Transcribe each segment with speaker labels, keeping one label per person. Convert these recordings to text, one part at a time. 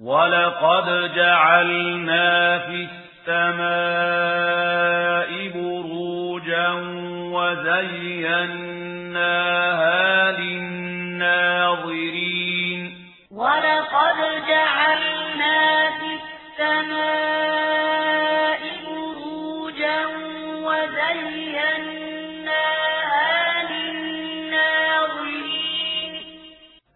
Speaker 1: وَلَقَدْ جَعَلْنَا فِي السَّمَاءِ بُرُوجًا وَزَيَّنَّاهَا لِلنَّاظِرِينَ
Speaker 2: وَلَقَدْ جَعَلْنَا فِي السَّمَاءِ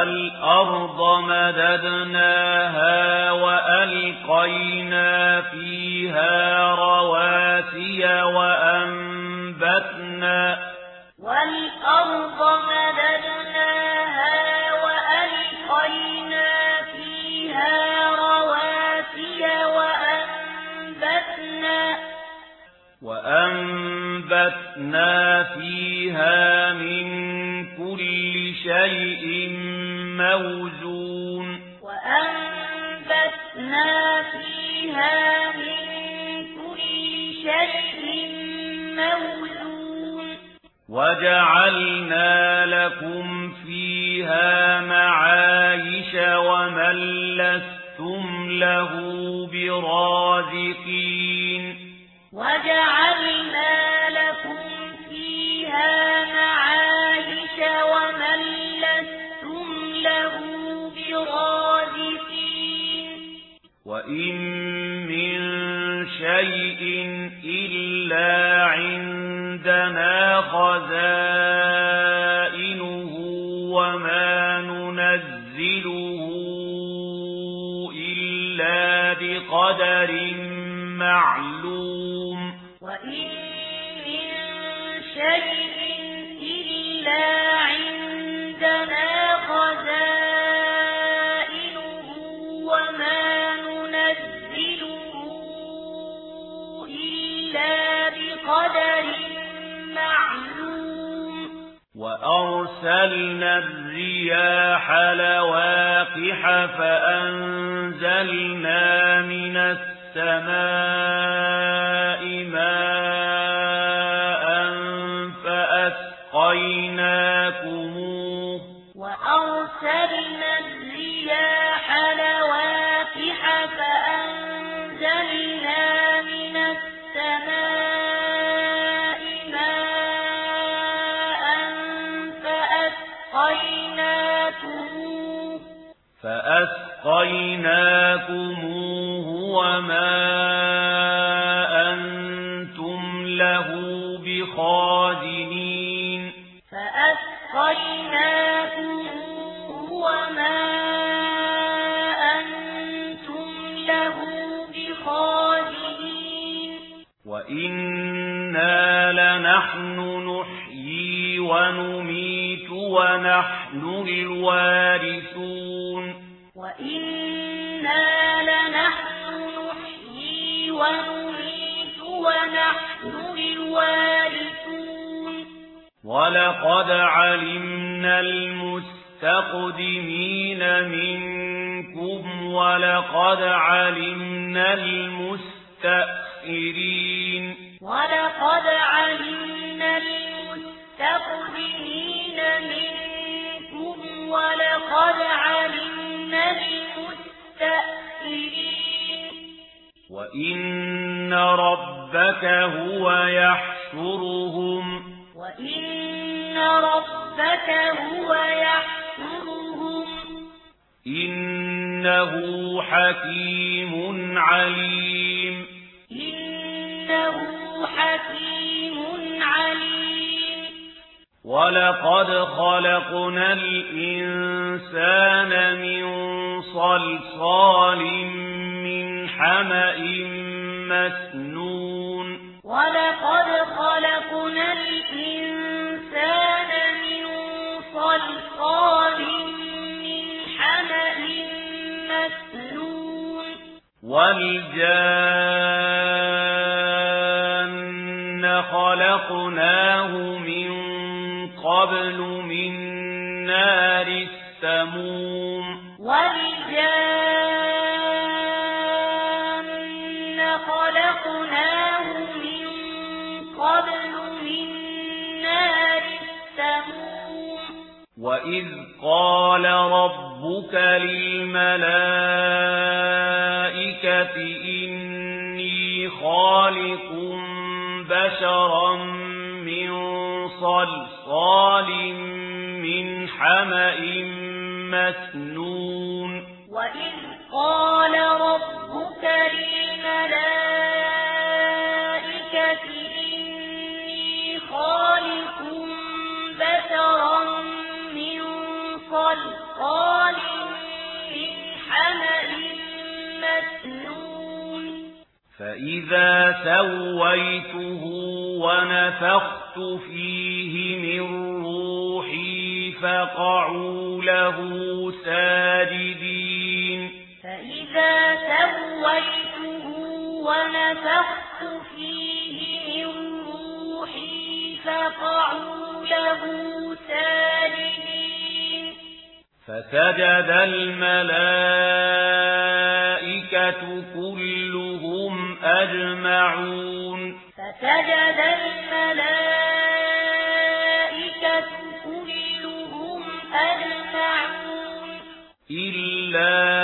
Speaker 1: وَالْأَرْضَ مَدَدْنَاهَا وَأَلْقَيْنَا فِيهَا رَوَاسِيَ وَأَنبَتْنَا
Speaker 2: وَالْأَرْضَ مَدَدْنَاهَا وَأَلْقَيْنَا فِيهَا رَوَاسِيَ وَأَنبَتْنَا
Speaker 1: وَأَنبَتْنَا فِيهَا
Speaker 2: فيها
Speaker 1: وجعلنا لكم فيها معايش ومن لستم له برازقين
Speaker 2: وجعلنا
Speaker 1: وَإِن مِّن شَيْءٍ إِلَّا عِندَنَا خَزَائِنُهُ وَمَا نُنَزِّلُهُ إِلَّا بِقَدَرٍ مَّعْلُومٍ وأرسلنا الرياح لواقح فأنزلنا من السماء وما أنتم له بخادنين
Speaker 2: فأسقيناكم وما أنتم له بخادنين
Speaker 1: وإنا لنحن نحيي ونميت ونحن الوارثون
Speaker 2: وإنا
Speaker 1: ولقد علمنا المستقدمين منكم ولقد علمنا المستأخرين.
Speaker 2: ولقد علمنا المستقدمين منكم ولقد علمنا
Speaker 1: وَإِنَّ رَبَّكَ هُوَ يَحْشُرُهُمْ
Speaker 2: وَإِنَّ رَبَّكَ هُوَ يَحْشُرُهُمْ
Speaker 1: إِنَّهُ حَكِيمٌ عَلِيمٌ
Speaker 2: إِنَّهُ حَكِيمٌ
Speaker 1: وَلَقَدْ خَلَقْنَا الْإِنسَانَ مِنْ صَلْصَالٍ مِنْ حَمَإٍ مَسْنُونٍ
Speaker 2: وَلَقَدْ خَلَقْنَا الْإِنسَانَ مِنْ صَلْصَالٍ مِنْ حَمَإٍ مَسْنُونٍ
Speaker 1: وَالْجَانَّ خَلَقْنَاهُ مِنْ قبل من نار السموم.
Speaker 2: والجان خلقناه من قبل من نار السموم.
Speaker 1: وإذ قال ربك للملائكة إني خالق بشرا من صلصال صَلْصَالٍ مِّنْ حَمَإٍ مَّسْنُونٍ.
Speaker 2: وَإِذْ قَالَ رَبُّكَ لِلْمَلَائِكَةِ إِنِّي خَالِقٌ بَشَرًا مِّن صَلْصَالٍ مِّنْ حَمَإٍ مَّسْنُونٍ.
Speaker 1: فَإِذَا سَوَّيْتُهُ وَنَفَخْتُ نفخت فيه من روحي فقعوا له ساجدين
Speaker 2: فإذا سويته ونفخت فيه من روحي فقعوا له ساجدين فسجد الملائكة كلهم أجمعون
Speaker 1: إلا